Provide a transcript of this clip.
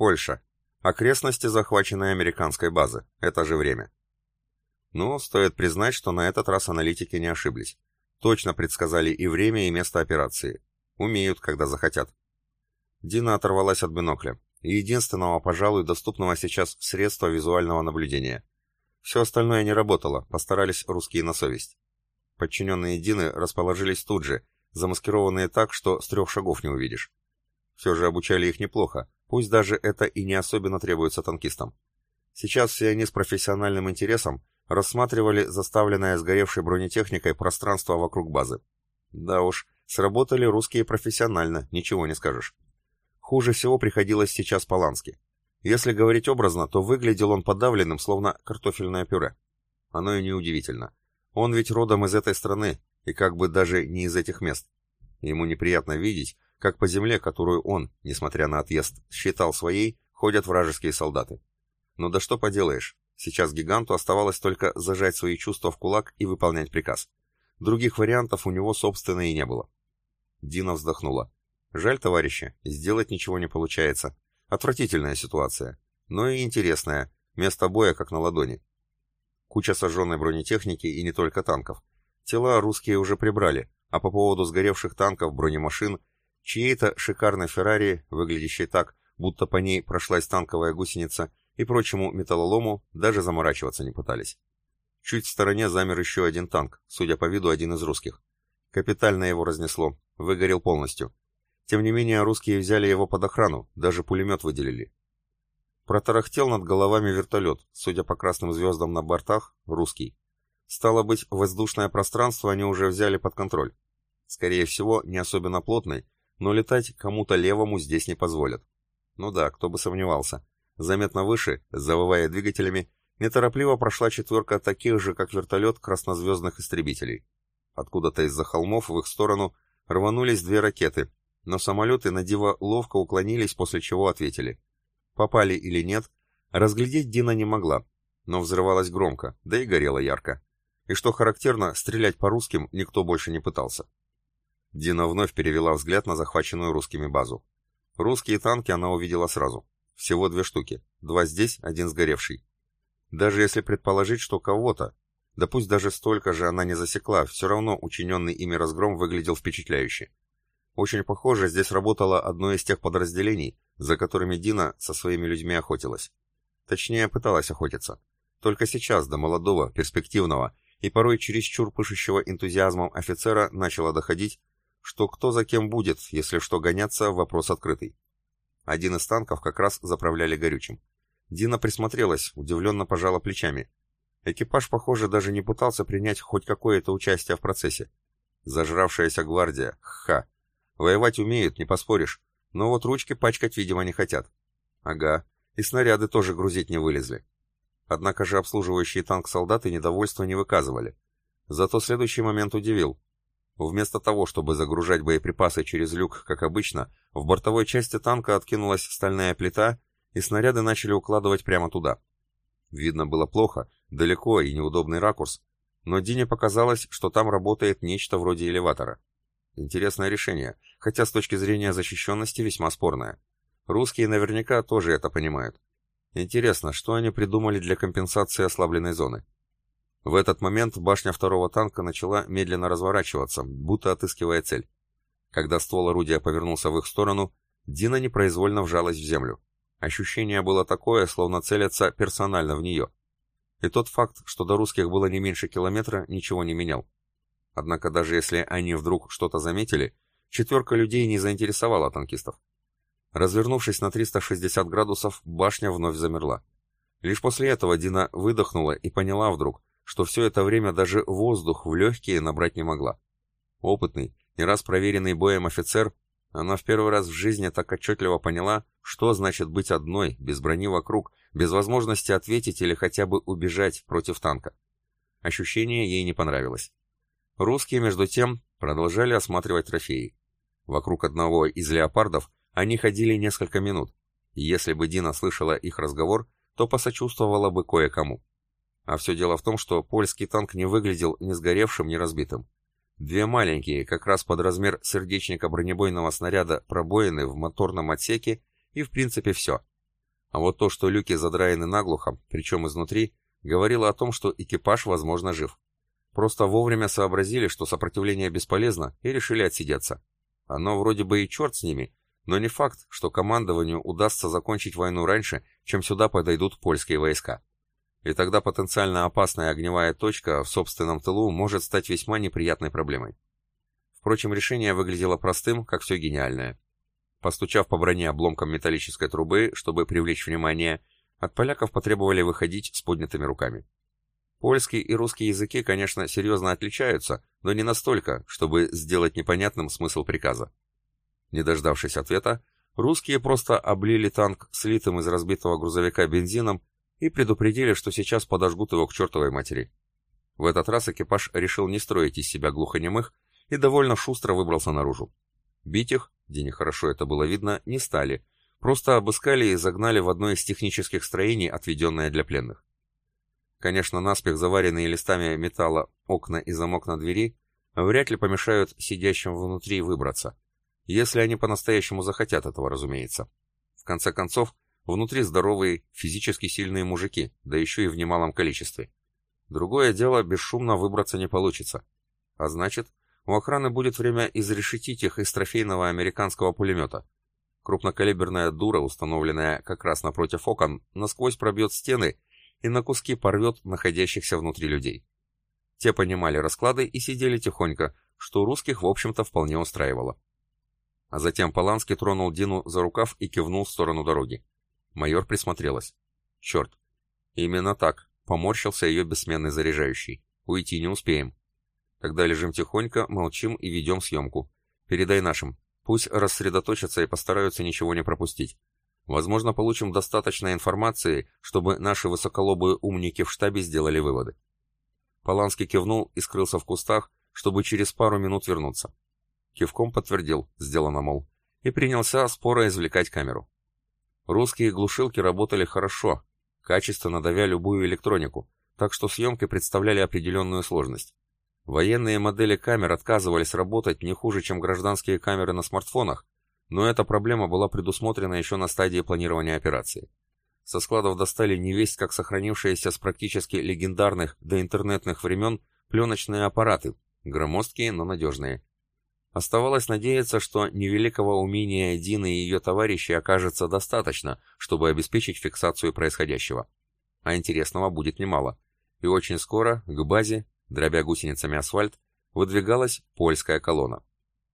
Польша. Окрестности захваченной американской базы. Это же время. Но стоит признать, что на этот раз аналитики не ошиблись. Точно предсказали и время, и место операции. Умеют, когда захотят. Дина оторвалась от бинокля. Единственного, пожалуй, доступного сейчас средства визуального наблюдения. Все остальное не работало, постарались русские на совесть. Подчиненные Дины расположились тут же, замаскированные так, что с трех шагов не увидишь. Все же обучали их неплохо, пусть даже это и не особенно требуется танкистам. Сейчас все они с профессиональным интересом рассматривали заставленное сгоревшей бронетехникой пространство вокруг базы. Да уж, сработали русские профессионально, ничего не скажешь. Хуже всего приходилось сейчас Полански. Если говорить образно, то выглядел он подавленным, словно картофельное пюре. Оно и неудивительно. Он ведь родом из этой страны, и как бы даже не из этих мест. Ему неприятно видеть, как по земле, которую он, несмотря на отъезд, считал своей, ходят вражеские солдаты. Но да что поделаешь, сейчас гиганту оставалось только зажать свои чувства в кулак и выполнять приказ. Других вариантов у него, собственно, и не было. Дина вздохнула. Жаль, товарищи, сделать ничего не получается. Отвратительная ситуация. Но и интересная. Место боя как на ладони. Куча сожженной бронетехники и не только танков. Тела русские уже прибрали, а по поводу сгоревших танков, бронемашин, чьей-то шикарной Феррари, выглядящей так, будто по ней прошлась танковая гусеница, и прочему металлолому даже заморачиваться не пытались. Чуть в стороне замер еще один танк, судя по виду один из русских. Капитально его разнесло, выгорел полностью. Тем не менее, русские взяли его под охрану, даже пулемет выделили. Протарахтел над головами вертолет, судя по красным звездам на бортах, русский. Стало быть, воздушное пространство они уже взяли под контроль. Скорее всего, не особенно плотный, но летать кому-то левому здесь не позволят. Ну да, кто бы сомневался. Заметно выше, завывая двигателями, неторопливо прошла четверка таких же, как вертолет, краснозвездных истребителей. Откуда-то из-за холмов в их сторону рванулись две ракеты, но самолеты на диво ловко уклонились, после чего ответили. Попали или нет, разглядеть Дина не могла, но взрывалась громко, да и горела ярко. И что характерно, стрелять по русским никто больше не пытался. Дина вновь перевела взгляд на захваченную русскими базу. Русские танки она увидела сразу. Всего две штуки. Два здесь, один сгоревший. Даже если предположить, что кого-то, да пусть даже столько же она не засекла, все равно учиненный ими разгром выглядел впечатляюще. Очень похоже, здесь работало одно из тех подразделений, за которыми Дина со своими людьми охотилась. Точнее, пыталась охотиться. Только сейчас до молодого, перспективного и порой чересчур пышущего энтузиазмом офицера начало доходить, что кто за кем будет, если что гоняться, вопрос открытый. Один из танков как раз заправляли горючим. Дина присмотрелась, удивленно пожала плечами. Экипаж, похоже, даже не пытался принять хоть какое-то участие в процессе. Зажравшаяся гвардия, ха, Воевать умеют, не поспоришь. Но вот ручки пачкать, видимо, не хотят. Ага, и снаряды тоже грузить не вылезли. Однако же обслуживающие танк солдаты недовольства не выказывали. Зато следующий момент удивил. Вместо того, чтобы загружать боеприпасы через люк, как обычно, в бортовой части танка откинулась стальная плита, и снаряды начали укладывать прямо туда. Видно было плохо, далеко и неудобный ракурс, но Дине показалось, что там работает нечто вроде элеватора. Интересное решение, хотя с точки зрения защищенности весьма спорное. Русские наверняка тоже это понимают. Интересно, что они придумали для компенсации ослабленной зоны? В этот момент башня второго танка начала медленно разворачиваться, будто отыскивая цель. Когда ствол орудия повернулся в их сторону, Дина непроизвольно вжалась в землю. Ощущение было такое, словно целятся персонально в нее. И тот факт, что до русских было не меньше километра, ничего не менял. Однако даже если они вдруг что-то заметили, четверка людей не заинтересовала танкистов. Развернувшись на 360 градусов, башня вновь замерла. Лишь после этого Дина выдохнула и поняла вдруг, что все это время даже воздух в легкие набрать не могла. Опытный, не раз проверенный боем офицер, она в первый раз в жизни так отчетливо поняла, что значит быть одной, без брони вокруг, без возможности ответить или хотя бы убежать против танка. Ощущение ей не понравилось. Русские, между тем, продолжали осматривать трофеи. Вокруг одного из леопардов они ходили несколько минут. Если бы Дина слышала их разговор, то посочувствовала бы кое-кому. А все дело в том, что польский танк не выглядел ни сгоревшим, ни разбитым. Две маленькие, как раз под размер сердечника бронебойного снаряда, пробоины в моторном отсеке, и в принципе все. А вот то, что люки задраены наглухо, причем изнутри, говорило о том, что экипаж, возможно, жив. Просто вовремя сообразили, что сопротивление бесполезно, и решили отсидеться. Оно вроде бы и черт с ними, но не факт, что командованию удастся закончить войну раньше, чем сюда подойдут польские войска. И тогда потенциально опасная огневая точка в собственном тылу может стать весьма неприятной проблемой. Впрочем, решение выглядело простым, как все гениальное. Постучав по броне обломком металлической трубы, чтобы привлечь внимание, от поляков потребовали выходить с поднятыми руками. Польский и русский языки, конечно, серьезно отличаются, но не настолько, чтобы сделать непонятным смысл приказа. Не дождавшись ответа, русские просто облили танк слитым из разбитого грузовика бензином и предупредили, что сейчас подожгут его к чертовой матери. В этот раз экипаж решил не строить из себя глухонемых и довольно шустро выбрался наружу. Бить их, где нехорошо это было видно, не стали, просто обыскали и загнали в одно из технических строений, отведенное для пленных. Конечно, наспех заваренные листами металла окна и замок на двери вряд ли помешают сидящим внутри выбраться. Если они по-настоящему захотят этого, разумеется. В конце концов, внутри здоровые, физически сильные мужики, да еще и в немалом количестве. Другое дело, бесшумно выбраться не получится. А значит, у охраны будет время изрешетить их из трофейного американского пулемета. Крупнокалиберная дура, установленная как раз напротив окон, насквозь пробьет стены и на куски порвет находящихся внутри людей. Те понимали расклады и сидели тихонько, что русских, в общем-то, вполне устраивало. А затем Поланский тронул Дину за рукав и кивнул в сторону дороги. Майор присмотрелась. «Черт! Именно так!» — поморщился ее бессменный заряжающий. «Уйти не успеем. Тогда лежим тихонько, молчим и ведем съемку. Передай нашим. Пусть рассредоточатся и постараются ничего не пропустить. Возможно, получим достаточно информации, чтобы наши высоколобые умники в штабе сделали выводы. Поланский кивнул и скрылся в кустах, чтобы через пару минут вернуться. Кивком подтвердил, сделано, мол, и принялся споро извлекать камеру. Русские глушилки работали хорошо, качественно давя любую электронику, так что съемки представляли определенную сложность. Военные модели камер отказывались работать не хуже, чем гражданские камеры на смартфонах, но эта проблема была предусмотрена еще на стадии планирования операции. Со складов достали невесть как сохранившиеся с практически легендарных до интернетных времен пленочные аппараты, громоздкие, но надежные. Оставалось надеяться, что невеликого умения Дины и ее товарищей окажется достаточно, чтобы обеспечить фиксацию происходящего. А интересного будет немало. И очень скоро к базе, дробя гусеницами асфальт, выдвигалась польская колонна.